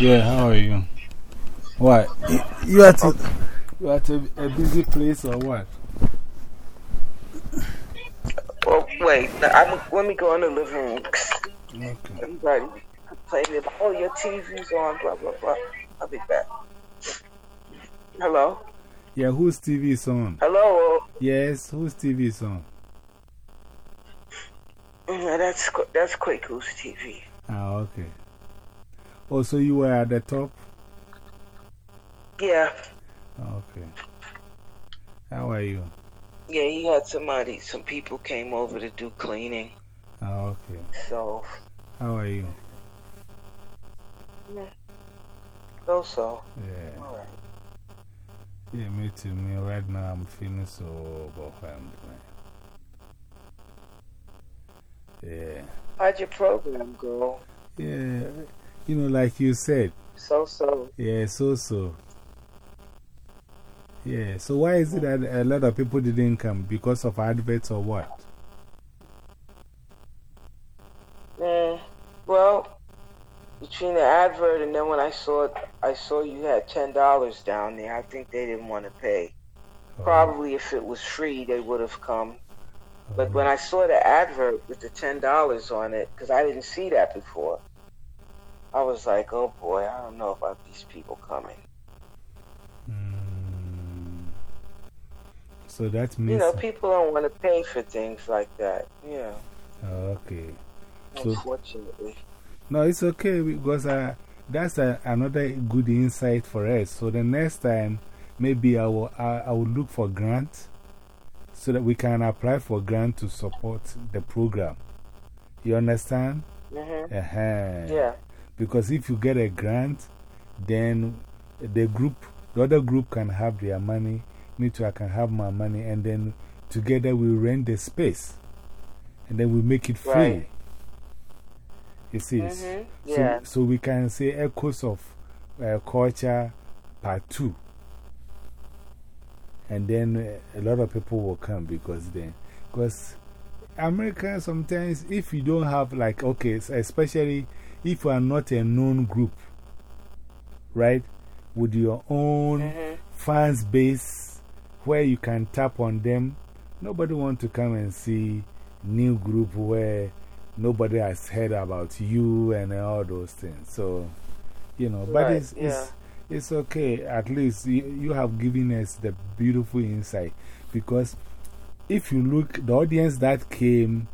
Yeah, how are you? What? You at a, you at a, a busy place or what? Well, wait, I'm, let me go in the living room. Okay. Everybody complaining about, oh, your TV's on, blah, blah, blah. I'll be back. Hello? Yeah, whose TV is on? Hello? Yes, whose TV is on? Yeah, that's, that's Kwaku's TV. Ah, okay. Oh, so you were at the top? Yeah. Okay. How are you? Yeah, he had somebody, some people came over to do cleaning. Ah, okay. So, How are you? so so. Yeah. All right. Yeah, me too. Me right now, I'm feeling so overwhelmed, man. Yeah. How'd your program go? Yeah. You know, like you said, So so. yeah, so so. Yeah, so why is it that a lot of people didn't come? Because of adverts or what? Mm, well, between the advert and then when I saw it, I saw you had ten dollars down there. I think they didn't want to pay. Oh, Probably if it was free, they would have come. But when I saw the advert with the ten dollars on it, because I didn't see that before, I was like, "Oh boy, I don't know about these people coming." Mm. So that's means. You know, people don't want to pay for things like that. Yeah, Oh, okay. So- unfortunately. No, it's okay because uh, that's another good insight for us. So the next time, maybe I will, I, I will look for grants so that we can apply for grant to support the program. You understand? hmm Uh -huh. Yeah. Because if you get a grant, then the group, the other group can have their money, me too, I can have my money, and then together we rent the space and then we make it free. Right. You see? hmm So, Yeah. so we can say Echoes of uh, Culture Part 2. And then uh, a lot of people will come because then, because Americans sometimes, if you don't have, like, okay, especially if you are not a known group, right, with your own hmm fans base where you can tap on them, nobody want to come and see new group where nobody has heard about you and all those things. So, you know, but Right, it's, it's, it's okay. At least you, you have given us the beautiful insight because if you look, the audience that came,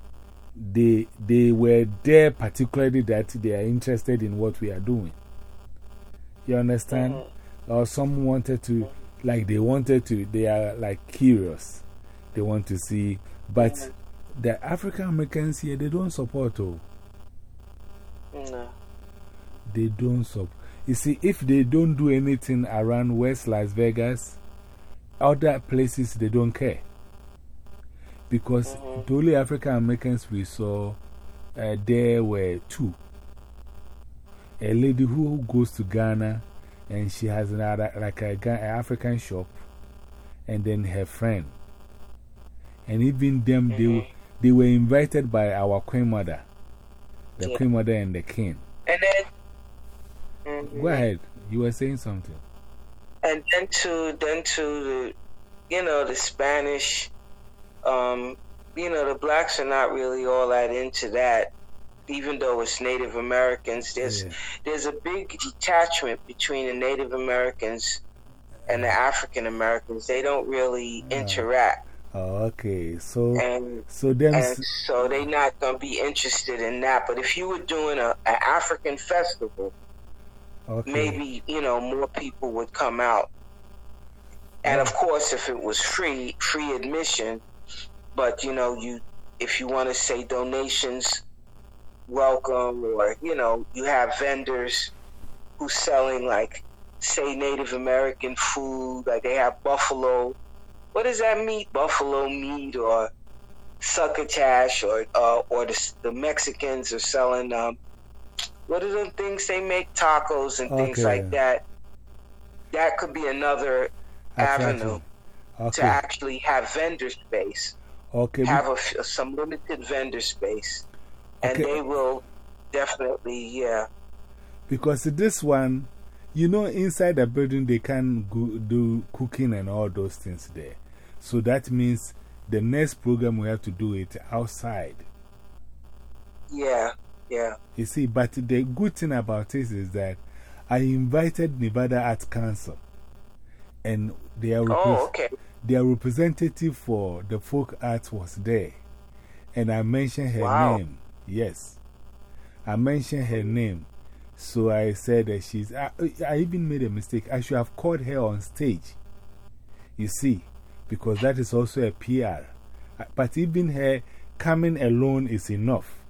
they, they were there particularly that they are interested in what we are doing. You understand? Mhm. or some wanted to, like they wanted to, they are like curious. They want to see, but Mhm. the African Americans here, they don't support. Oh, No. they don't support. You see, if they don't do anything around West Las Vegas, other places, they don't care. Because -hmm. the only African Americans we saw uh, there were two. A lady who goes to Ghana and she has another, like a, Ga- African shop, and then her friend. And even them, they, -hmm. they were invited by our Queen Mother, the Yeah. Queen Mother and the King. And then. Mhm. Go ahead, you were saying something. and then to then to the you know the Spanish um you know the blacks are not really all that into that even though it's Native Americans. There's Yeah. there's a big detachment between the Native Americans and the African Americans. They don't really Ah. interact. Oh, okay, so, and so then, and so they not gonna be interested in that. But if you were doing a an African festival okay. maybe you know more people would come out. And of course if it was free free admission but you know you if you want to say donations welcome or you know you have vendors who selling like say native american food like they have buffalo. What does that meat buffalo meat or succotash or uh, or the, the mexicans are selling um, what are the things they make? Tacos and things like that. That could be another avenue to actually have vendor space okay. have a some limited vendor space and Okay. they will definitely yeah Because this one, you know, inside the building, they can go, do cooking and all those things there. So that means the next program we have to do it outside. Yeah, yeah. You see, but the good thing about this is that I invited Nevada Arts Council and they oh, okay. their representative for the folk art was there. And I mentioned her wow. name. Yes. I mentioned her name. So I said that she's. I, I even made a mistake. I should have called her on stage. You see, because that is also a PR. But even her coming alone is enough.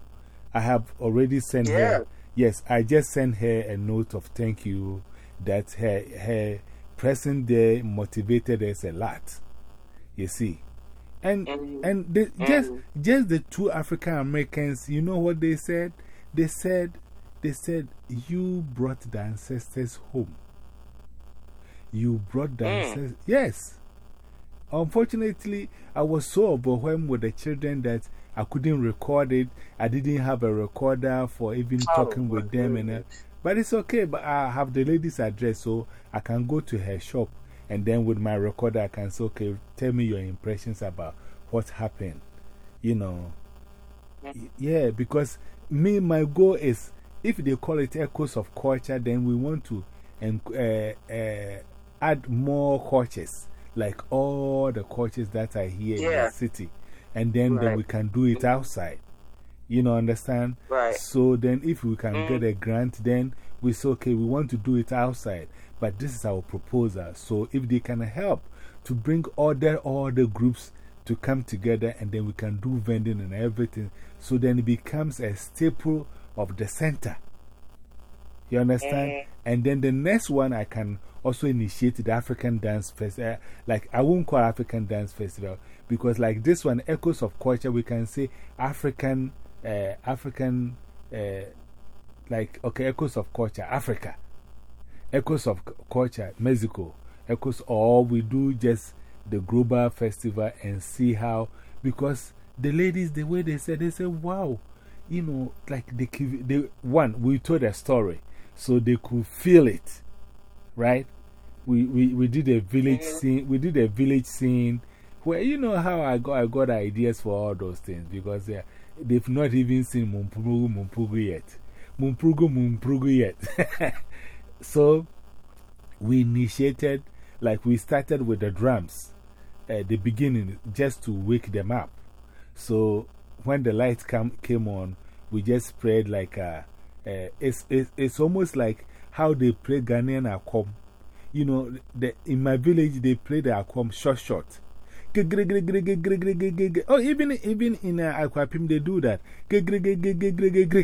I have already sent yeah. her. Yes, I just sent her a note of thank you that her, her presence there motivated us a lot. You see. And, mm. and the, just, just the two African Americans, you know what they said? They said, they said, you brought the ancestors home. You brought the mm. ancestors. Yes. Unfortunately, I was so overwhelmed with the children that I couldn't record it. I didn't have a recorder for even oh, talking with them. and uh, But it's okay. But I have the lady's address, so I can go to her shop. And then with my recorder, I can say, okay, tell me your impressions about what happened. You know. Yeah, because me, my goal is if they call it Echoes of Culture, then we want to uh, uh, add more cultures, like all the cultures that are here yeah. in the city. And then, then we can do it outside. You know, understand? Right. So then, if we can get a grant, then we say, okay, we want to do it outside. But this is our proposal. So if they can help to bring other, other groups to come together and then we can do vending and everything. So then it becomes a staple of the center. You understand? -hmm. And then the next one, I can also initiate the African Dance Festival. Uh, like, I won't call African Dance Festival because, like this one, Echoes of Culture, we can say African, African, uh, like, okay, Echoes of Culture, Africa. Echoes of Culture, Mexico. Echoes, or we do just the global festival and see how, because the ladies, the way they said, they said, wow, you know, like they, they, one, we told a story so they could feel it, right? We, we, we did a village -hmm. scene, we did a village scene where you know how I got, I got ideas for all those things because yeah, they've not even seen Mumpugu Mumpugu yet. Mumpugu Mumpugu yet. so we initiated, like we started with the drums at the beginning just to wake them up. So when the lights come, came on, we just spread like a, uh, it's, it's, it's almost like how they play Ghanaian akom. You know, the, in my village, they play the akom short, short. Oh, even, even in uh, Akwapim, they do that.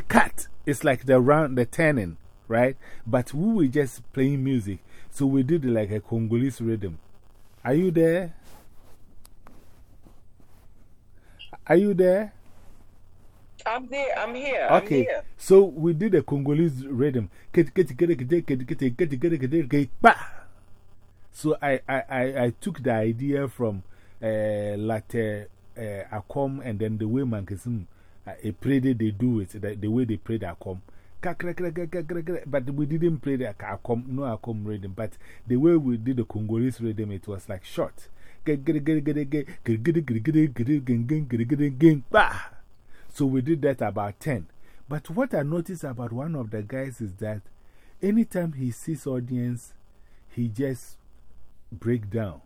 Cut. It's like the round, the turning, right? But we were just playing music. So we did like a Congolese rhythm. Are you there? Are you there? I'm there. I'm here. Okay. I'm here. So we did a Congolese rhythm. So I, I, I, I took the idea from uh, Larteh uh, Akom and then the way Mankessim uh, played it, they do it, the, the way they played Akom. But we didn't play the Akom, no Akom rhythm. But the way we did the Congolese rhythm, it was like short. So we did that about 10. But what I noticed about one of the guys is that anytime he sees audience, he just break down.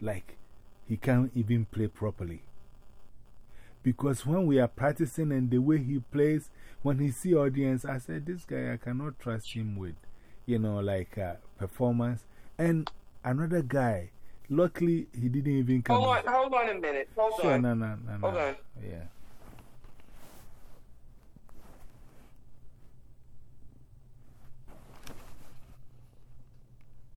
Like he can't even play properly. Because when we are practicing and the way he plays, when he see audience, I said, this guy, I cannot trust him with, you know, like uh, performance. And another guy, luckily, he didn't even come. Hold on, hold on a minute. Hold sure, on. No, no, no, no. hold on. Yeah.